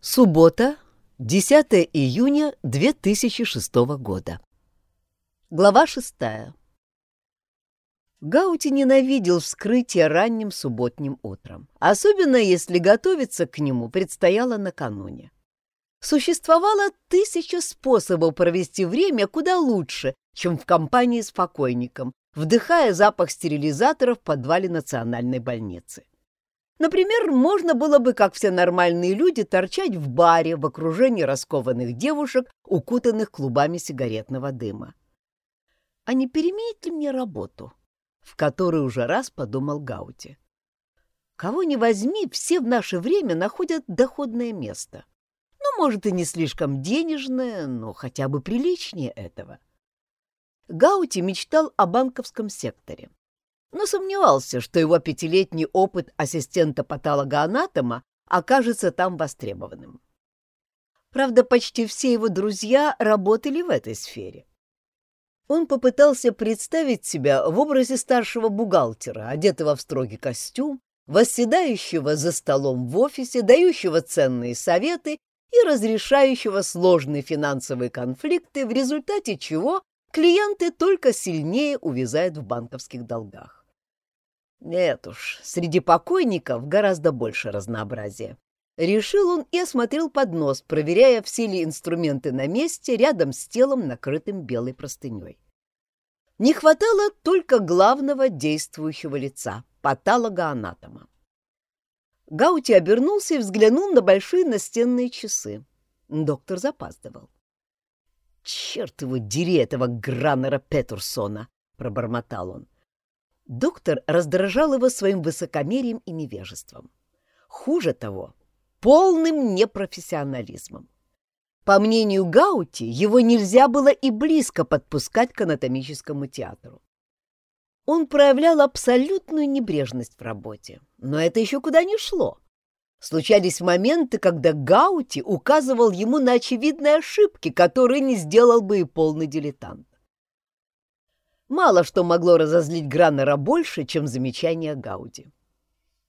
Суббота, 10 июня 2006 года. Глава 6. Гаути ненавидел вскрытие ранним субботним утром, особенно если готовиться к нему предстояло накануне. Существовало тысяча способов провести время куда лучше, чем в компании с покойником, вдыхая запах стерилизаторов в подвале национальной больницы. Например, можно было бы, как все нормальные люди, торчать в баре в окружении раскованных девушек, укутанных клубами сигаретного дыма. А не переменит ли мне работу? В которой уже раз подумал Гаути. Кого не возьми, все в наше время находят доходное место. Ну, может, и не слишком денежное, но хотя бы приличнее этого. Гаути мечтал о банковском секторе но сомневался, что его пятилетний опыт ассистента патологоанатома окажется там востребованным. Правда, почти все его друзья работали в этой сфере. Он попытался представить себя в образе старшего бухгалтера, одетого в строгий костюм, восседающего за столом в офисе, дающего ценные советы и разрешающего сложные финансовые конфликты, в результате чего клиенты только сильнее увязают в банковских долгах. Нет уж, среди покойников гораздо больше разнообразия. Решил он и осмотрел поднос, проверяя, все ли инструменты на месте, рядом с телом, накрытым белой простыней. Не хватало только главного действующего лица — патологоанатома. Гаути обернулся и взглянул на большие настенные часы. Доктор запаздывал. «Черт его дери, этого Граннера Петерсона!» — пробормотал он. Доктор раздражал его своим высокомерием и невежеством. Хуже того, полным непрофессионализмом. По мнению Гаути, его нельзя было и близко подпускать к анатомическому театру. Он проявлял абсолютную небрежность в работе, но это еще куда не шло. Случались моменты, когда Гаути указывал ему на очевидные ошибки, которые не сделал бы и полный дилетант. Мало что могло разозлить Граннера больше, чем замечание Гауди.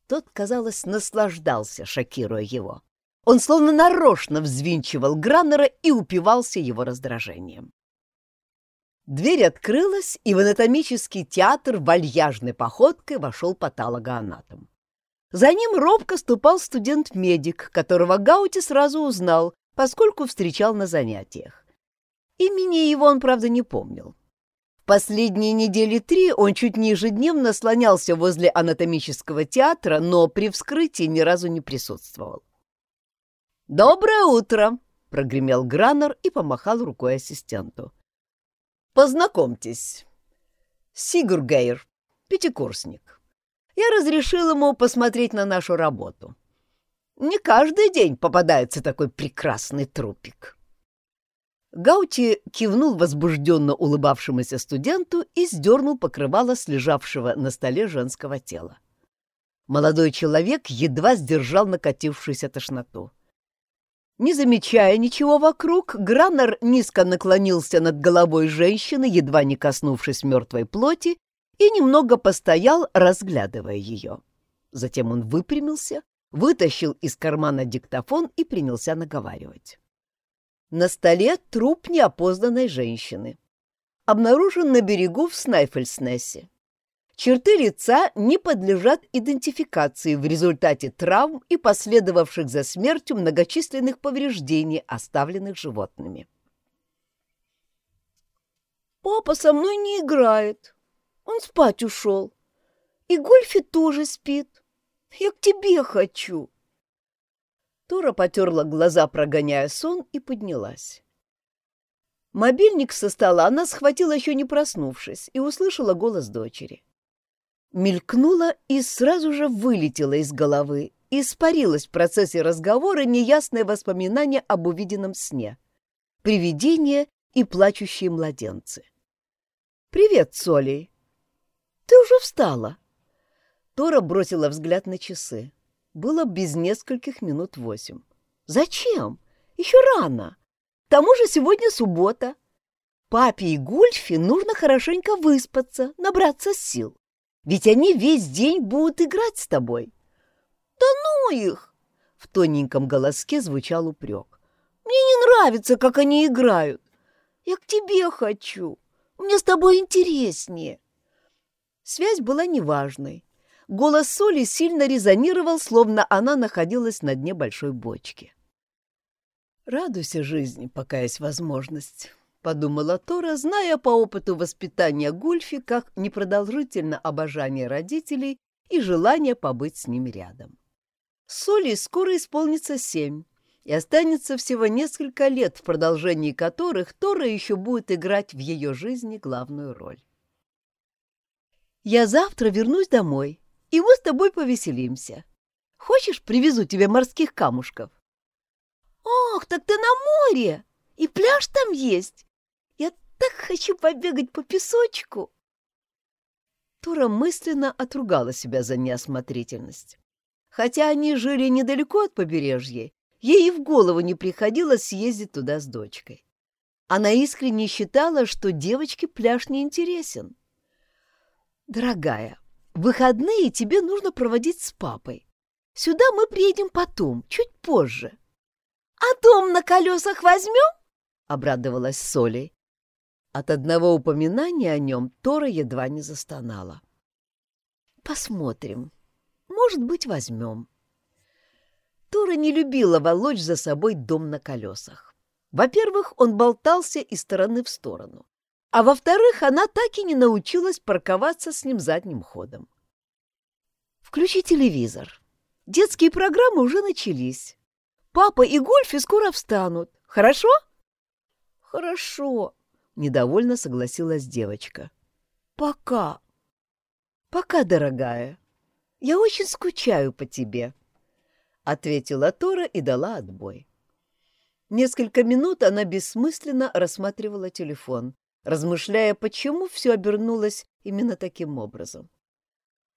Тот, казалось, наслаждался, шокируя его. Он словно нарочно взвинчивал Граннера и упивался его раздражением. Дверь открылась, и в анатомический театр вальяжной походкой вошел патологоанатом. За ним робко ступал студент-медик, которого Гаути сразу узнал, поскольку встречал на занятиях. Имени его он, правда, не помнил. Последние недели три он чуть не ежедневно слонялся возле анатомического театра, но при вскрытии ни разу не присутствовал. «Доброе утро!» — прогремел Граннер и помахал рукой ассистенту. «Познакомьтесь. Сигургейр, пятикурсник. Я разрешил ему посмотреть на нашу работу. Не каждый день попадается такой прекрасный трупик». Гаути кивнул возбужденно улыбавшемуся студенту и сдернул покрывало с лежавшего на столе женского тела. Молодой человек едва сдержал накатившуюся тошноту. Не замечая ничего вокруг, Граннер низко наклонился над головой женщины, едва не коснувшись мертвой плоти, и немного постоял, разглядывая ее. Затем он выпрямился, вытащил из кармана диктофон и принялся наговаривать. На столе труп неопознанной женщины. Обнаружен на берегу в Снайфельснессе. Черты лица не подлежат идентификации в результате травм и последовавших за смертью многочисленных повреждений, оставленных животными. «Папа со мной не играет. Он спать ушел. И Гольфи тоже спит. Я к тебе хочу», Тора потерла глаза, прогоняя сон, и поднялась. Мобильник со стола она схватила еще не проснувшись и услышала голос дочери. Мелькнула и сразу же вылетела из головы, испарилась в процессе разговора неясное воспоминание об увиденном сне. Привидение и плачущие младенцы. «Привет, Соли!» «Ты уже встала?» Тора бросила взгляд на часы. Было без нескольких минут восемь. «Зачем? Еще рано. К тому же сегодня суббота. Папе и Гульфи нужно хорошенько выспаться, набраться сил. Ведь они весь день будут играть с тобой». «Да ну их! В тоненьком голоске звучал упрек. «Мне не нравится, как они играют. Я к тебе хочу. Мне с тобой интереснее». Связь была неважной. Голос Соли сильно резонировал, словно она находилась на дне большой бочки. «Радуйся жизни, пока есть возможность», — подумала Тора, зная по опыту воспитания Гульфи, как непродолжительно обожание родителей и желание побыть с ними рядом. Соли скоро исполнится семь, и останется всего несколько лет, в продолжении которых Тора еще будет играть в ее жизни главную роль. «Я завтра вернусь домой, и мы с тобой повеселимся. Хочешь, привезу тебе морских камушков?» «Ах, так ты на море! И пляж там есть! Я так хочу побегать по песочку!» Тура мысленно отругала себя за неосмотрительность. Хотя они жили недалеко от побережья, ей и в голову не приходилось съездить туда с дочкой. Она искренне считала, что девочке пляж не интересен. «Дорогая, выходные тебе нужно проводить с папой. Сюда мы приедем потом, чуть позже». «А дом на колесах возьмем?» — обрадовалась Соли. От одного упоминания о нем Тора едва не застонала. «Посмотрим. Может быть, возьмем». Тора не любила волочь за собой дом на колесах. Во-первых, он болтался из стороны в сторону. А во-вторых, она так и не научилась парковаться с ним задним ходом. «Включи телевизор. Детские программы уже начались. Папа и Гольфи скоро встанут. Хорошо?» «Хорошо», — недовольно согласилась девочка. «Пока». «Пока, дорогая. Я очень скучаю по тебе», — ответила Тора и дала отбой. Несколько минут она бессмысленно рассматривала телефон, размышляя, почему все обернулось именно таким образом.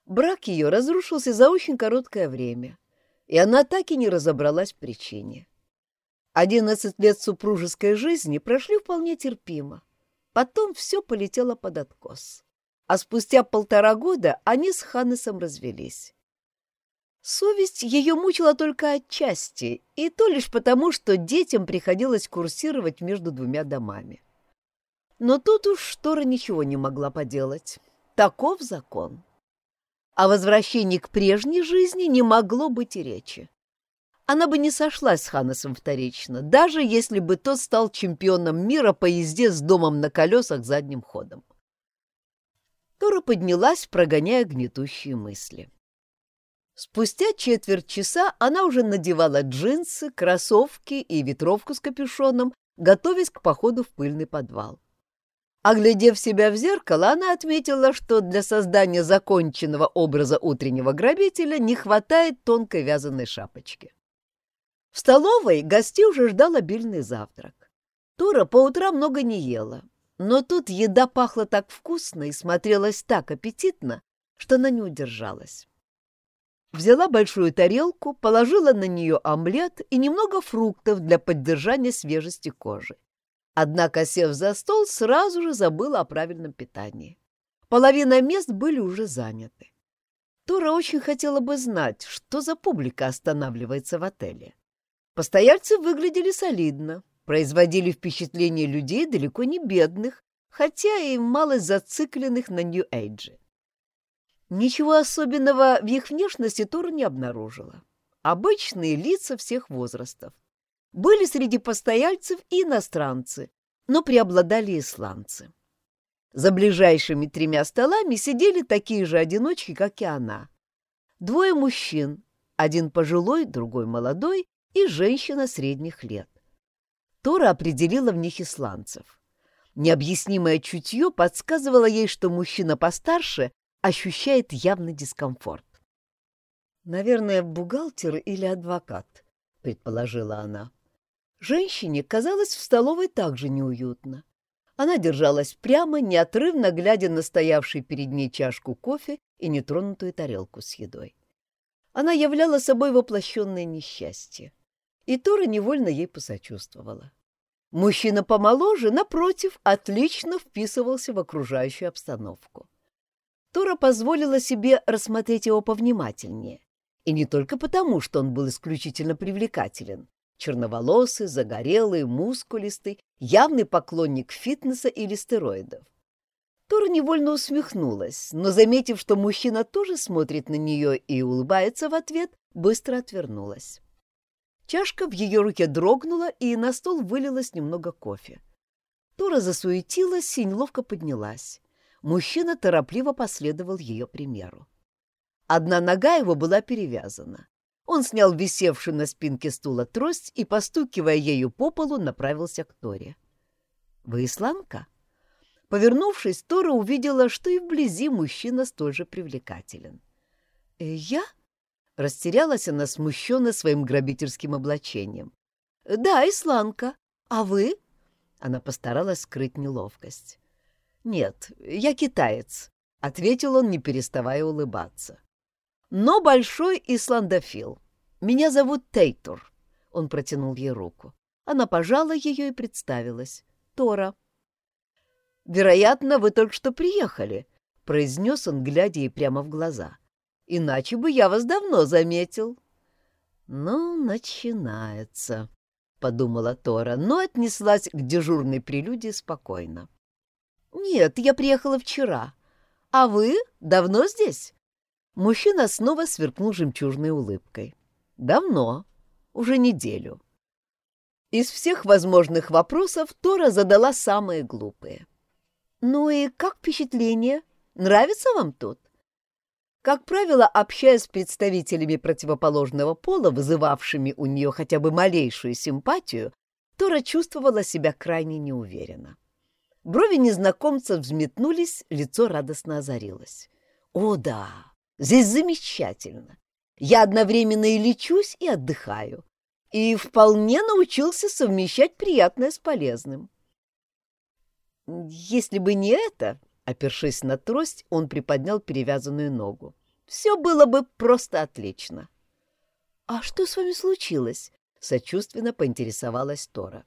Брак ее разрушился за очень короткое время и она так и не разобралась в причине. Одиннадцать лет супружеской жизни прошли вполне терпимо. Потом все полетело под откос. А спустя полтора года они с Ханнесом развелись. Совесть ее мучила только отчасти, и то лишь потому, что детям приходилось курсировать между двумя домами. Но тут уж Тора ничего не могла поделать. Таков закон. О возвращении к прежней жизни не могло быть и речи. Она бы не сошлась с Ханнесом вторично, даже если бы тот стал чемпионом мира по езде с домом на колесах задним ходом. Тора поднялась, прогоняя гнетущие мысли. Спустя четверть часа она уже надевала джинсы, кроссовки и ветровку с капюшоном, готовясь к походу в пыльный подвал. Оглядев себя в зеркало, она отметила, что для создания законченного образа утреннего грабителя не хватает тонкой вязаной шапочки. В столовой гостей уже ждал обильный завтрак. Тора по утрам много не ела, но тут еда пахла так вкусно и смотрелась так аппетитно, что она не удержалась. Взяла большую тарелку, положила на нее омлет и немного фруктов для поддержания свежести кожи. Однако, сев за стол, сразу же забыла о правильном питании. Половина мест были уже заняты. Тора очень хотела бы знать, что за публика останавливается в отеле. Постояльцы выглядели солидно, производили впечатление людей далеко не бедных, хотя и мало зацикленных на Нью-Эйдже. Ничего особенного в их внешности Тора не обнаружила. Обычные лица всех возрастов. Были среди постояльцев и иностранцы, но преобладали исландцы. За ближайшими тремя столами сидели такие же одиночки, как и она. Двое мужчин, один пожилой, другой молодой и женщина средних лет. Тора определила в них исландцев. Необъяснимое чутье подсказывало ей, что мужчина постарше ощущает явный дискомфорт. «Наверное, бухгалтер или адвокат», — предположила она. Женщине казалось в столовой также неуютно. Она держалась прямо, неотрывно глядя на стоявший перед ней чашку кофе и нетронутую тарелку с едой. Она являла собой воплощенное несчастье. И Тора невольно ей посочувствовала. Мужчина помоложе, напротив, отлично вписывался в окружающую обстановку. Тора позволила себе рассмотреть его повнимательнее И не только потому, что он был исключительно привлекателен. Черноволосый, загорелый, мускулистый, явный поклонник фитнеса или стероидов. Тора невольно усмехнулась, но, заметив, что мужчина тоже смотрит на нее и улыбается в ответ, быстро отвернулась. Чашка в ее руке дрогнула, и на стол вылилось немного кофе. Тора засуетилась и неловко поднялась. Мужчина торопливо последовал ее примеру. Одна нога его была перевязана. Он снял висевшую на спинке стула трость и, постукивая ею по полу, направился к Торе. «Вы исландка?» Повернувшись, Тора увидела, что и вблизи мужчина столь же привлекателен. «Э, «Я?» — растерялась она, смущенно своим грабительским облачением. «Да, исландка. А вы?» Она постаралась скрыть неловкость. «Нет, я китаец», — ответил он, не переставая улыбаться. «Но большой исландофил. Меня зовут Тейтур». Он протянул ей руку. Она пожала ее и представилась. «Тора». «Вероятно, вы только что приехали», — произнес он, глядя ей прямо в глаза. «Иначе бы я вас давно заметил». «Ну, начинается», — подумала Тора, но отнеслась к дежурной прелюдии спокойно. «Нет, я приехала вчера. А вы давно здесь?» Мужчина снова сверкнул жемчужной улыбкой. «Давно. Уже неделю». Из всех возможных вопросов Тора задала самые глупые. «Ну и как впечатление? Нравится вам тут?» Как правило, общаясь с представителями противоположного пола, вызывавшими у нее хотя бы малейшую симпатию, Тора чувствовала себя крайне неуверенно. Брови незнакомца взметнулись, лицо радостно озарилось. «О да, здесь замечательно! Я одновременно и лечусь, и отдыхаю, и вполне научился совмещать приятное с полезным. Если бы не это, опершись на трость, он приподнял перевязанную ногу. Все было бы просто отлично. — А что с вами случилось? — сочувственно поинтересовалась Тора.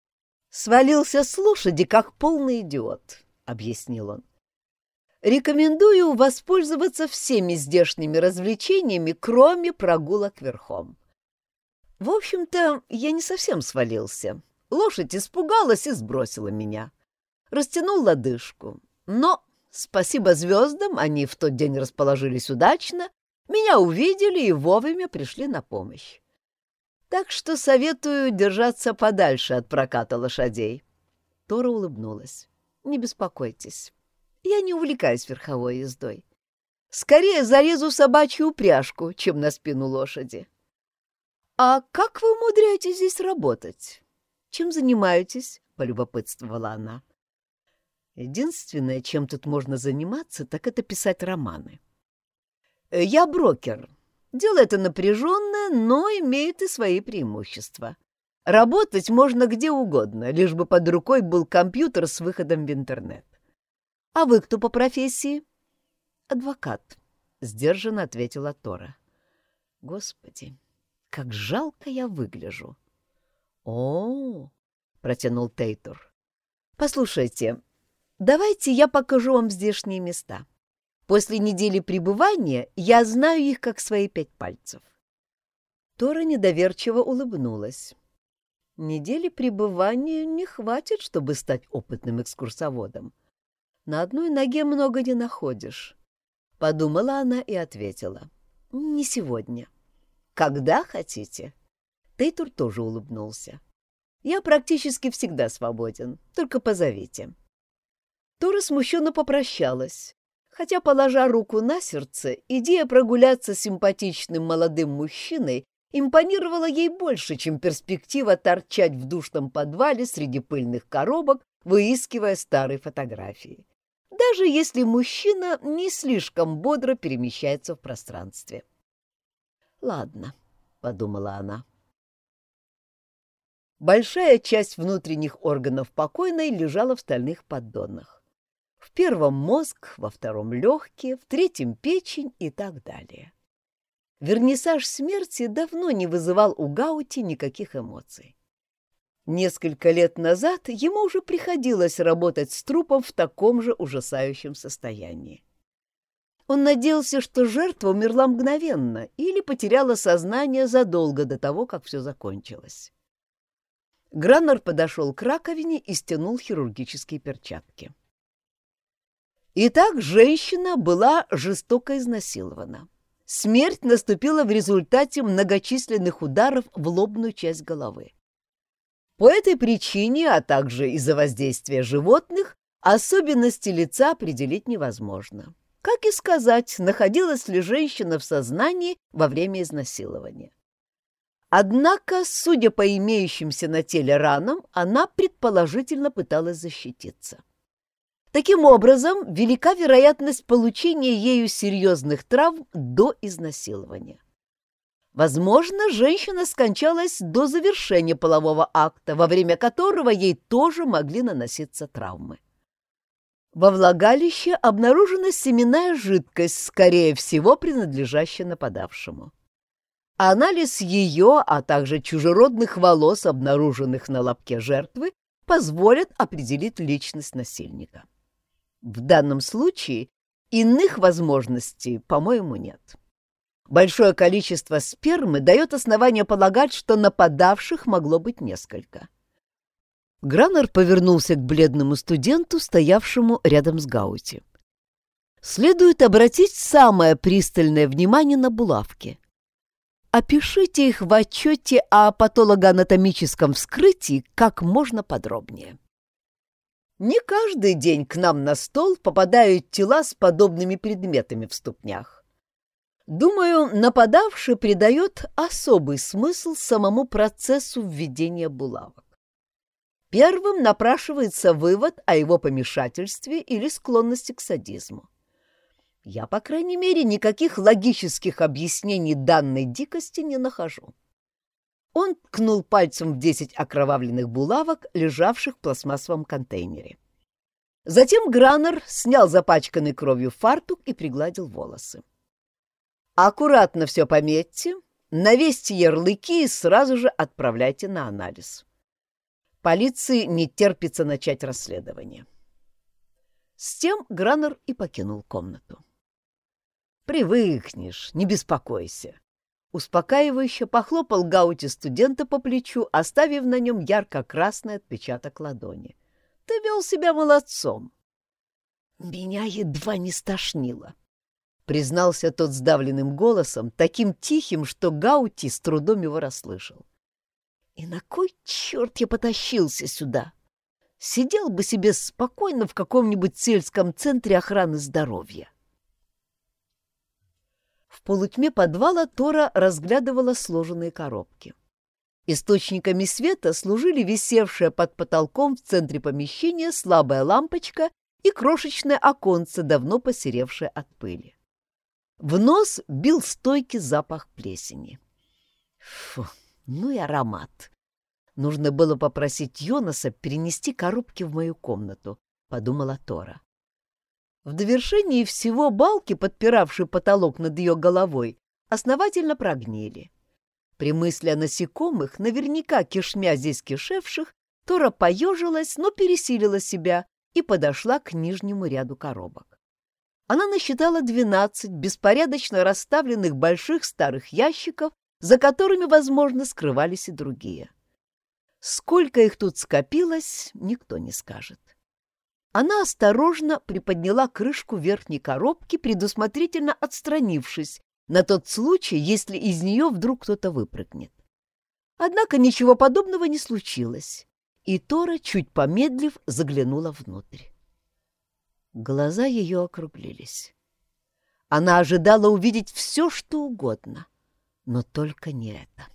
— Свалился с лошади, как полный идиот, — объяснил он. Рекомендую воспользоваться всеми здешними развлечениями, кроме прогулок верхом. В общем-то, я не совсем свалился. Лошадь испугалась и сбросила меня растянул лодыжку. Но, спасибо звездам, они в тот день расположились удачно, меня увидели и вовремя пришли на помощь. Так что советую держаться подальше от проката лошадей. Тора улыбнулась. Не беспокойтесь. Я не увлекаюсь верховой ездой. Скорее зарезу собачью упряжку, чем на спину лошади. А как вы умудряетесь здесь работать? Чем занимаетесь? полюбопытствовала она. Единственное, чем тут можно заниматься, так это писать романы. Э, я брокер. Дело это напряженное, но имеет и свои преимущества. Работать можно где угодно, лишь бы под рукой был компьютер с выходом в интернет. А вы кто по профессии? Адвокат, — сдержанно ответила Тора. Господи, как жалко я выгляжу. О, -о протянул Тейтор. Послушайте, Давайте я покажу вам здешние места. После недели пребывания я знаю их как свои пять пальцев. Тора недоверчиво улыбнулась. Недели пребывания не хватит, чтобы стать опытным экскурсоводом. На одной ноге много не находишь. Подумала она и ответила. Не сегодня. Когда хотите. Тейтур тоже улыбнулся. Я практически всегда свободен, только позовите. Тора смущенно попрощалась, хотя, положа руку на сердце, идея прогуляться с симпатичным молодым мужчиной импонировала ей больше, чем перспектива торчать в душном подвале среди пыльных коробок, выискивая старые фотографии. Даже если мужчина не слишком бодро перемещается в пространстве. «Ладно», — подумала она. Большая часть внутренних органов покойной лежала в стальных поддонах. В первом мозг, во втором легкие, в третьем печень и так далее. Вернисаж смерти давно не вызывал у Гаути никаких эмоций. Несколько лет назад ему уже приходилось работать с трупом в таком же ужасающем состоянии. Он надеялся, что жертва умерла мгновенно или потеряла сознание задолго до того, как все закончилось. Граннер подошел к раковине и стянул хирургические перчатки. Итак, женщина была жестоко изнасилована. Смерть наступила в результате многочисленных ударов в лобную часть головы. По этой причине, а также из-за воздействия животных, особенности лица определить невозможно. Как и сказать, находилась ли женщина в сознании во время изнасилования. Однако, судя по имеющимся на теле ранам, она предположительно пыталась защититься. Таким образом, велика вероятность получения ею серьезных травм до изнасилования. Возможно, женщина скончалась до завершения полового акта, во время которого ей тоже могли наноситься травмы. Во влагалище обнаружена семенная жидкость, скорее всего, принадлежащая нападавшему. Анализ ее, а также чужеродных волос, обнаруженных на лобке жертвы, позволят определить личность насильника. В данном случае иных возможностей, по-моему, нет. Большое количество спермы дает основание полагать, что нападавших могло быть несколько. Граннер повернулся к бледному студенту, стоявшему рядом с Гаути. Следует обратить самое пристальное внимание на булавки. Опишите их в отчете о патологоанатомическом вскрытии как можно подробнее. Не каждый день к нам на стол попадают тела с подобными предметами в ступнях. Думаю, нападавший придает особый смысл самому процессу введения булавок. Первым напрашивается вывод о его помешательстве или склонности к садизму. Я, по крайней мере, никаких логических объяснений данной дикости не нахожу. Он ткнул пальцем в десять окровавленных булавок, лежавших в пластмассовом контейнере. Затем Граннер снял запачканный кровью фартук и пригладил волосы. «Аккуратно все пометьте, навесьте ярлыки и сразу же отправляйте на анализ. Полиции не терпится начать расследование». С тем Граннер и покинул комнату. «Привыкнешь, не беспокойся». Успокаивающе похлопал Гаути студента по плечу, оставив на нем ярко-красный отпечаток ладони. «Ты вел себя молодцом». «Меня едва не стошнило», — признался тот сдавленным голосом, таким тихим, что Гаути с трудом его расслышал. «И на кой черт я потащился сюда? Сидел бы себе спокойно в каком-нибудь сельском центре охраны здоровья». В полутьме подвала Тора разглядывала сложенные коробки. Источниками света служили висевшая под потолком в центре помещения слабая лампочка и крошечное оконце, давно посеревшее от пыли. В нос бил стойкий запах плесени. Фу, ну и аромат. Нужно было попросить Йонаса перенести коробки в мою комнату, подумала Тора. В довершении всего балки, подпиравшие потолок над ее головой, основательно прогнили. При мысли о насекомых, наверняка кишмя здесь кишевших, Тора поежилась, но пересилила себя и подошла к нижнему ряду коробок. Она насчитала двенадцать беспорядочно расставленных больших старых ящиков, за которыми, возможно, скрывались и другие. Сколько их тут скопилось, никто не скажет. Она осторожно приподняла крышку верхней коробки, предусмотрительно отстранившись, на тот случай, если из нее вдруг кто-то выпрыгнет. Однако ничего подобного не случилось, и Тора, чуть помедлив, заглянула внутрь. Глаза ее округлились. Она ожидала увидеть все, что угодно, но только не это.